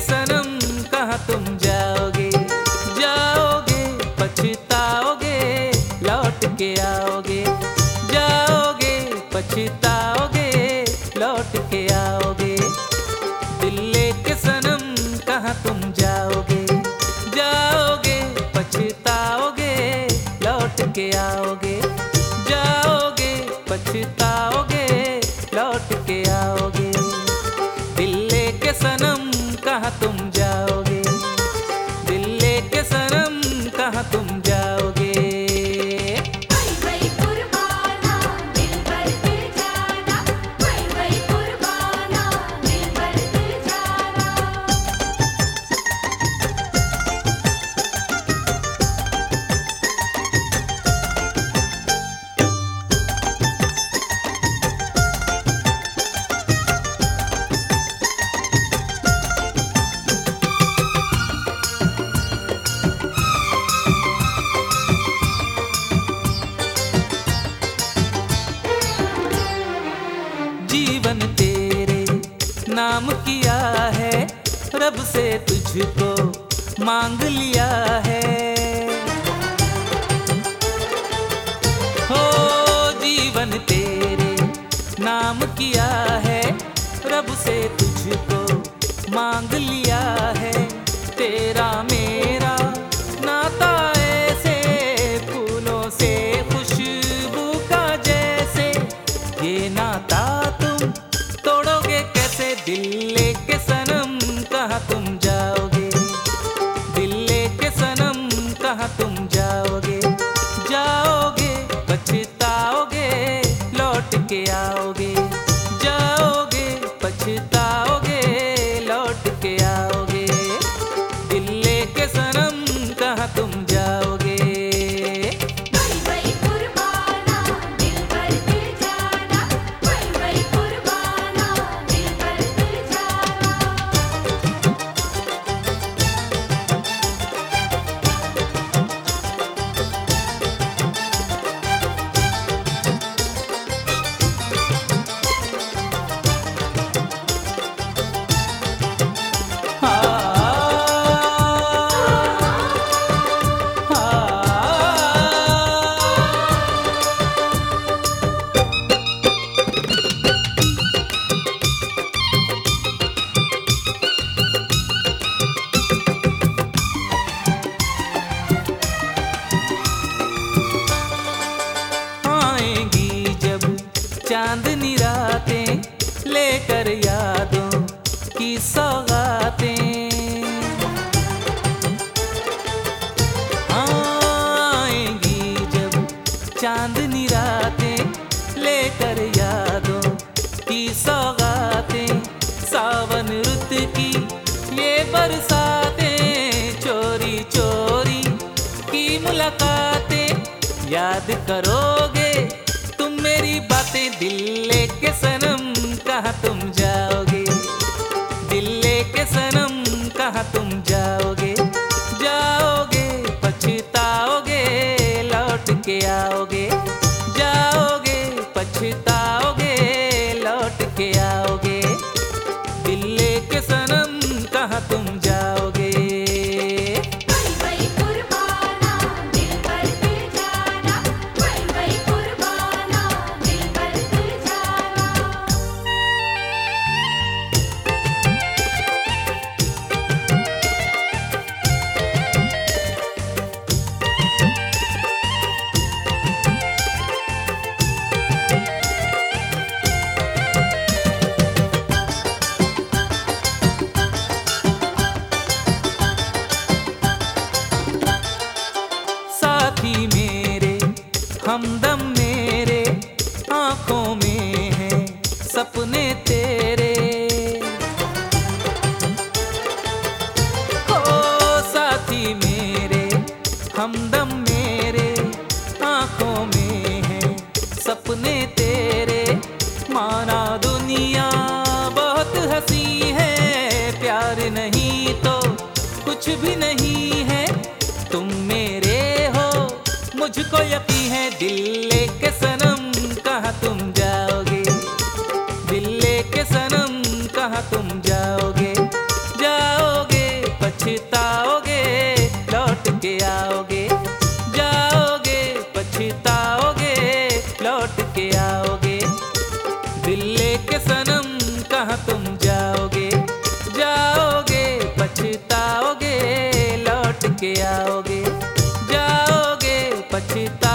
सनम, कहाँ तुम जाओगे? जाओगे, पछताओगे, लौट के आओगे। जाओगे, पछताओगे, लौट के आओगे। दिल लेके सनम, कहाँ तुम जाओगे? जाओगे, पछताओगे, लौट के आओगे। जाओगे पछताओगे किया है, रब से तुझको मांग लिया है। हो जीवन तेरे नाम किया है, रब से तुझको मांग लिया है। तेरा मेरा चांदनी रातें लेकर यादों की सौगातें। आएँगी जब चांदनी रातें लेकर यादों की सौगातें। सावन रुत की ये बरसातें, चोरी चोरी की मुलाकातें। याद करोगे बातें दिल लेके सनम, कहाँ तुम जाओगे? दिल लेके सनम, कहाँ तुम जाओगे? जाओगे, पछताओगे, लौट के आओगे? जाओगे, पछताओगे, लौट के आओगे? हमदम मेरे आँखों में है, सपने तेरे। ओ साथी मेरे, हमदम मेरे आँखों में है, सपने तेरे। माना दुनिया बहुत हँसी है, प्यार नहीं तो कुछ भी नहीं तुम जाओगे जाओगे, पछताओगे, लौट के आओगे, जाओगे, पछताओगे, लौट के आओगे। दिल के सनम, कहाँ तुम जाओगे जाओगे, पछताओगे, लौट के आओगे, जाओगे, पछता